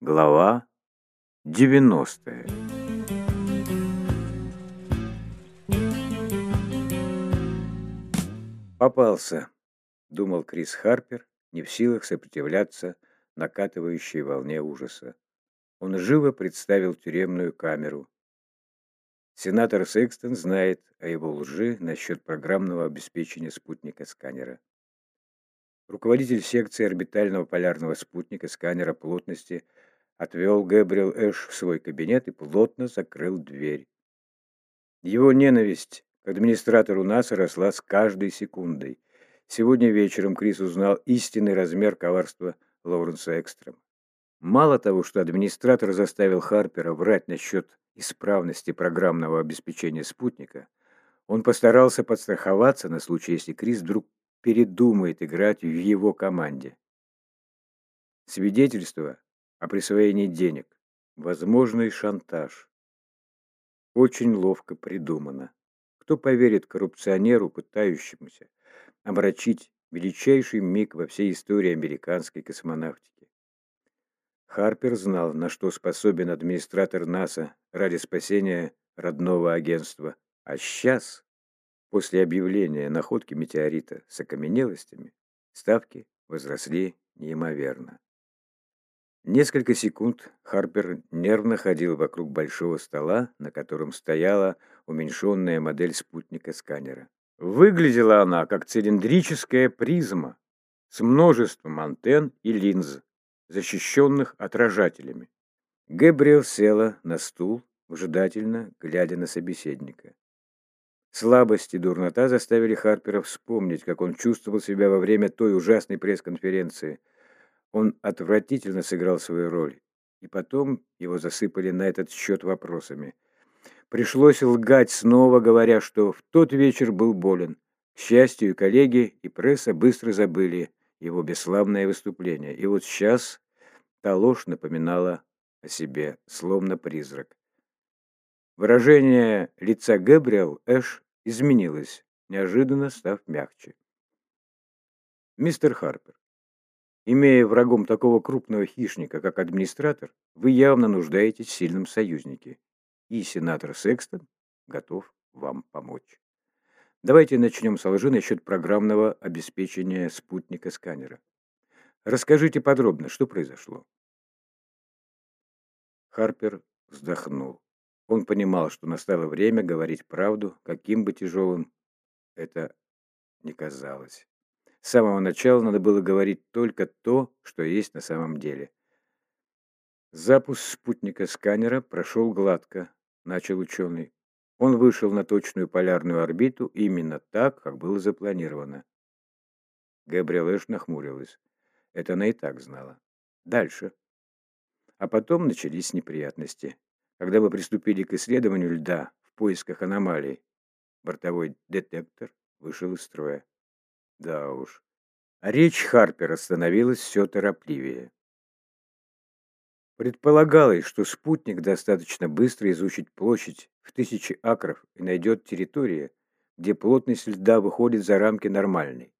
Глава 90 «Попался», — думал Крис Харпер, не в силах сопротивляться накатывающей волне ужаса. Он живо представил тюремную камеру. Сенатор Секстон знает о его лжи насчет программного обеспечения спутника-сканера. Руководитель секции орбитального полярного спутника сканера плотности отвел Гэбриэл Эш в свой кабинет и плотно закрыл дверь. Его ненависть к администратору НАСА росла с каждой секундой. Сегодня вечером Крис узнал истинный размер коварства Лоуренса Экстрема. Мало того, что администратор заставил Харпера врать насчет исправности программного обеспечения спутника, он постарался подстраховаться на случай, если Крис вдруг передумает играть в его команде. Свидетельство о присвоении денег. Возможный шантаж. Очень ловко придумано. Кто поверит коррупционеру, пытающемуся омрачить величайший миг во всей истории американской космонавтики? Харпер знал, на что способен администратор НАСА ради спасения родного агентства. А сейчас После объявления находки метеорита с окаменелостями ставки возросли неимоверно. Несколько секунд Харпер нервно ходил вокруг большого стола, на котором стояла уменьшенная модель спутника-сканера. Выглядела она как цилиндрическая призма с множеством антенн и линз, защищенных отражателями. Гэбриэл села на стул, выжидательно глядя на собеседника. Слабость и дурнота заставили Харпера вспомнить, как он чувствовал себя во время той ужасной пресс-конференции. Он отвратительно сыграл свою роль. И потом его засыпали на этот счет вопросами. Пришлось лгать снова, говоря, что в тот вечер был болен. К счастью, коллеги и пресса быстро забыли его бесславное выступление. И вот сейчас та ложь напоминала о себе, словно призрак. Выражение лица Гэбриэл Эш изменилась, неожиданно став мягче. Мистер Харпер, имея врагом такого крупного хищника, как администратор, вы явно нуждаетесь в сильном союзнике, и сенатор Секстон готов вам помочь. Давайте начнем с лжи насчет программного обеспечения спутника-сканера. Расскажите подробно, что произошло. Харпер вздохнул. Он понимал, что настало время говорить правду, каким бы тяжелым это ни казалось. С самого начала надо было говорить только то, что есть на самом деле. Запуск спутника-сканера прошел гладко, начал ученый. Он вышел на точную полярную орбиту именно так, как было запланировано. Габриэл Эш нахмурилась. Это она и так знала. Дальше. А потом начались неприятности. Когда мы приступили к исследованию льда в поисках аномалий, бортовой детектор вышел из строя. Да уж. Речь Харпера становилась все торопливее. Предполагалось, что спутник достаточно быстро изучит площадь в тысячи акров и найдет территории, где плотность льда выходит за рамки нормальной.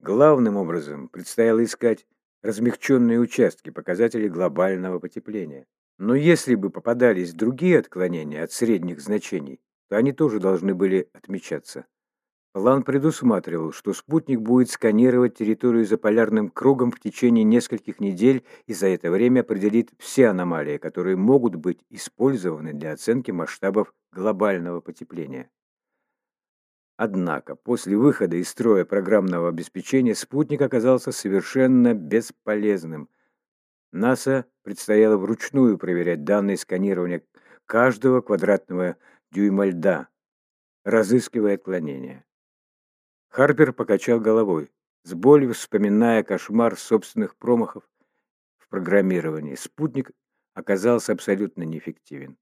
Главным образом предстояло искать размягченные участки, показатели глобального потепления. Но если бы попадались другие отклонения от средних значений, то они тоже должны были отмечаться. План предусматривал, что спутник будет сканировать территорию за полярным кругом в течение нескольких недель и за это время определит все аномалии, которые могут быть использованы для оценки масштабов глобального потепления. Однако после выхода из строя программного обеспечения спутник оказался совершенно бесполезным – НАСА предстояло вручную проверять данные сканирования каждого квадратного дюйма льда, разыскивая отклонения. Харпер покачал головой, с болью вспоминая кошмар собственных промахов в программировании. Спутник оказался абсолютно неэффективен.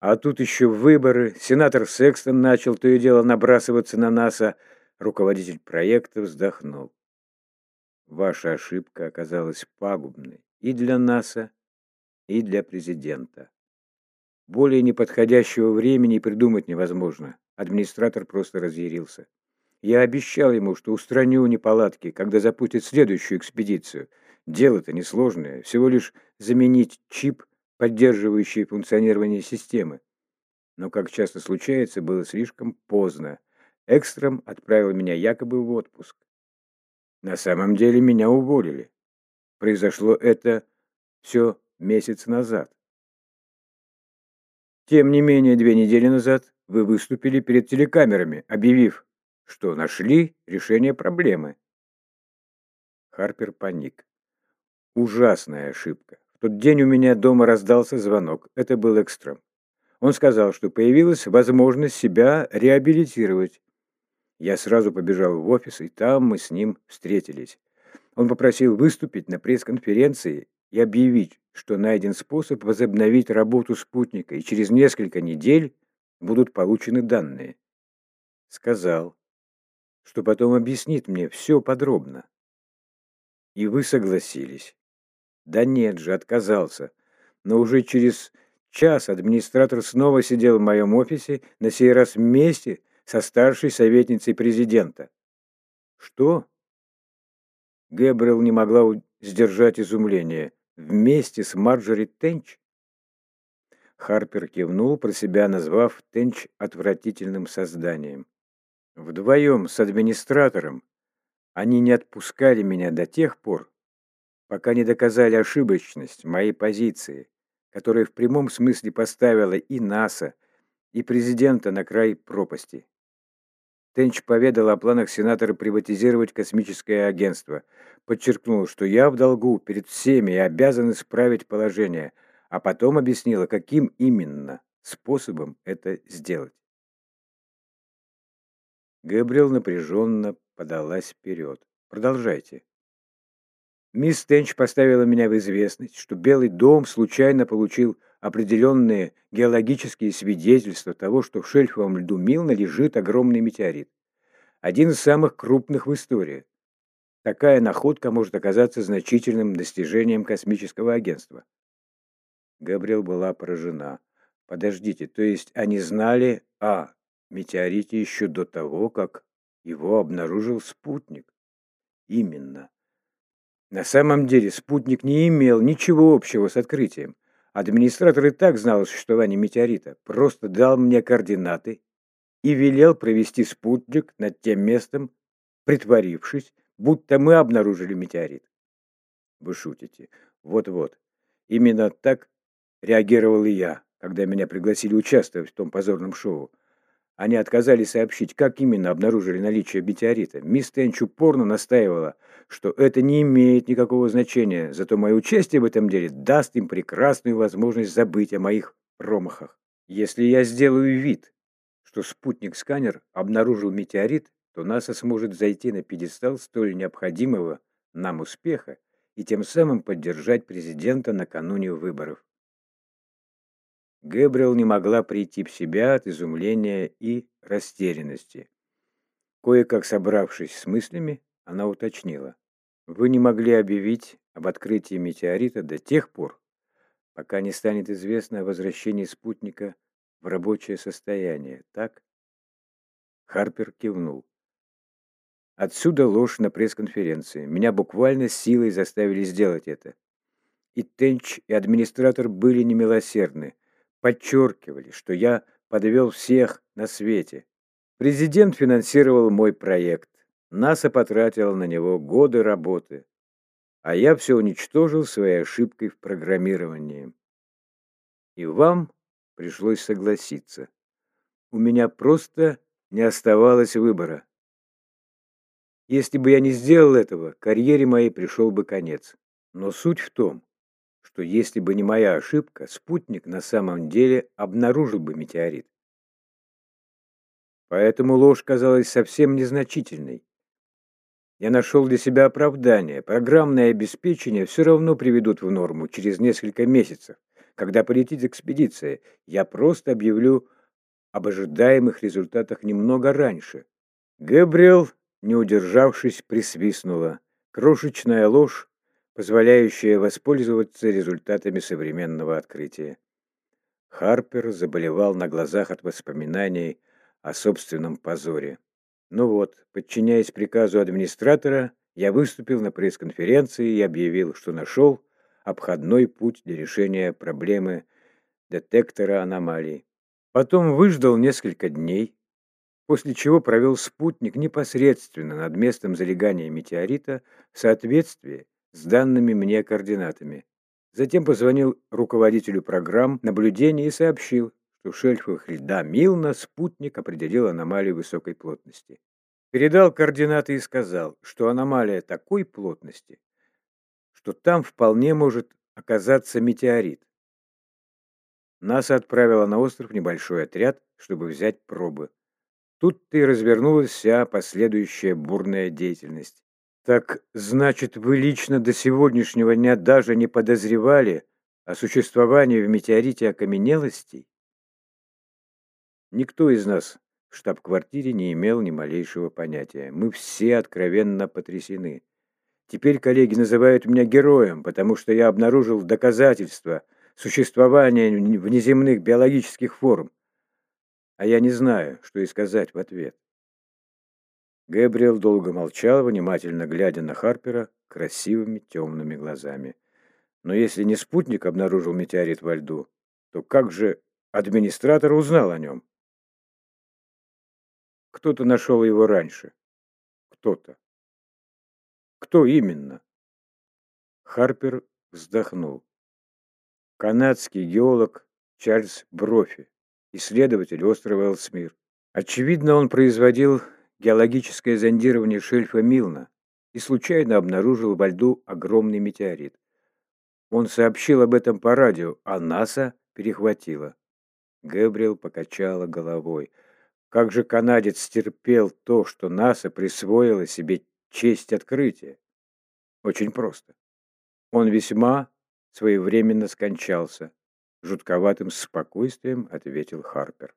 А тут еще выборы. Сенатор Секстон начал то и дело набрасываться на НАСА. Руководитель проекта вздохнул. Ваша ошибка оказалась пагубной и для НАСА, и для президента. Более неподходящего времени придумать невозможно. Администратор просто разъярился. Я обещал ему, что устраню неполадки, когда запустит следующую экспедицию. Дело-то несложное, всего лишь заменить чип, поддерживающий функционирование системы. Но, как часто случается, было слишком поздно. Экстром отправил меня якобы в отпуск. На самом деле меня уволили. Произошло это все месяц назад. Тем не менее, две недели назад вы выступили перед телекамерами, объявив, что нашли решение проблемы. Харпер паник. Ужасная ошибка. В тот день у меня дома раздался звонок. Это был экстрем. Он сказал, что появилась возможность себя реабилитировать. Я сразу побежал в офис, и там мы с ним встретились. Он попросил выступить на пресс-конференции и объявить, что найден способ возобновить работу спутника, и через несколько недель будут получены данные. Сказал, что потом объяснит мне все подробно. И вы согласились. Да нет же, отказался. Но уже через час администратор снова сидел в моем офисе, на сей раз вместе со старшей советницей президента. Что? Гэбриэл не могла сдержать изумление. Вместе с Марджори Тенч? Харпер кивнул, про себя назвав Тенч отвратительным созданием. Вдвоем с администратором они не отпускали меня до тех пор, пока не доказали ошибочность моей позиции, которая в прямом смысле поставила и НАСА, и президента на край пропасти. Тенч поведал о планах сенатора приватизировать космическое агентство, подчеркнул, что я в долгу перед всеми и обязан исправить положение, а потом объяснила, каким именно способом это сделать. Габриэл напряженно подалась вперед. «Продолжайте». Мисс Тенч поставила меня в известность, что Белый дом случайно получил определенные геологические свидетельства того, что в шельфовом льду Милна лежит огромный метеорит. Один из самых крупных в истории. Такая находка может оказаться значительным достижением космического агентства. Габриэл была поражена. Подождите, то есть они знали о метеорите еще до того, как его обнаружил спутник? Именно. На самом деле спутник не имел ничего общего с открытием. Администратор и так знал о существовании метеорита, просто дал мне координаты и велел провести спутник над тем местом, притворившись, будто мы обнаружили метеорит. Вы шутите. Вот-вот. Именно так реагировал и я, когда меня пригласили участвовать в том позорном шоу. Они отказались сообщить, как именно обнаружили наличие метеорита. Мисс Тенч упорно настаивала, что это не имеет никакого значения, зато мое участие в этом деле даст им прекрасную возможность забыть о моих промахах. Если я сделаю вид, что спутник-сканер обнаружил метеорит, то НАСА сможет зайти на пьедестал столь необходимого нам успеха и тем самым поддержать президента накануне выборов. Гэбриэл не могла прийти в себя от изумления и растерянности. Кое-как собравшись с мыслями, она уточнила. «Вы не могли объявить об открытии метеорита до тех пор, пока не станет известно о возвращении спутника в рабочее состояние, так?» Харпер кивнул. Отсюда ложь на пресс-конференции. Меня буквально силой заставили сделать это. И Тенч, и администратор были немилосердны подчеркивали, что я подвел всех на свете. Президент финансировал мой проект. НАСА потратила на него годы работы. А я все уничтожил своей ошибкой в программировании. И вам пришлось согласиться. У меня просто не оставалось выбора. Если бы я не сделал этого, карьере моей пришел бы конец. Но суть в том, что если бы не моя ошибка, спутник на самом деле обнаружил бы метеорит. Поэтому ложь казалась совсем незначительной. Я нашел для себя оправдание. Программное обеспечение все равно приведут в норму через несколько месяцев. Когда полетит экспедиция, я просто объявлю об ожидаемых результатах немного раньше. Габриэл, не удержавшись, присвистнула. Крошечная ложь позволяющая воспользоваться результатами современного открытия. Харпер заболевал на глазах от воспоминаний о собственном позоре. Ну вот, подчиняясь приказу администратора, я выступил на пресс-конференции и объявил, что нашел обходной путь для решения проблемы детектора аномалий. Потом выждал несколько дней, после чего провел спутник непосредственно над местом залегания метеорита в соответствии с данными мне координатами. Затем позвонил руководителю программ наблюдения и сообщил, что в шельфах льда Милна спутник определил аномалию высокой плотности. Передал координаты и сказал, что аномалия такой плотности, что там вполне может оказаться метеорит. НАСА отправила на остров небольшой отряд, чтобы взять пробы. Тут-то и развернулась вся последующая бурная деятельность. Так, значит, вы лично до сегодняшнего дня даже не подозревали о существовании в метеорите окаменелостей? Никто из нас в штаб-квартире не имел ни малейшего понятия. Мы все откровенно потрясены. Теперь коллеги называют меня героем, потому что я обнаружил доказательства существования внеземных биологических форм. А я не знаю, что и сказать в ответ. Гэбриэл долго молчал, внимательно глядя на Харпера красивыми темными глазами. Но если не спутник обнаружил метеорит во льду, то как же администратор узнал о нем? Кто-то нашел его раньше. Кто-то. Кто именно? Харпер вздохнул. Канадский геолог Чарльз Брофи, исследователь острова Элсмир. Очевидно, он производил геологическое зондирование шельфа Милна и случайно обнаружил во льду огромный метеорит. Он сообщил об этом по радио, а НАСА перехватила. Гэбриэл покачала головой. Как же канадец терпел то, что НАСА присвоило себе честь открытия? Очень просто. Он весьма своевременно скончался. Жутковатым спокойствием ответил Харпер.